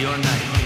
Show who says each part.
Speaker 1: your night.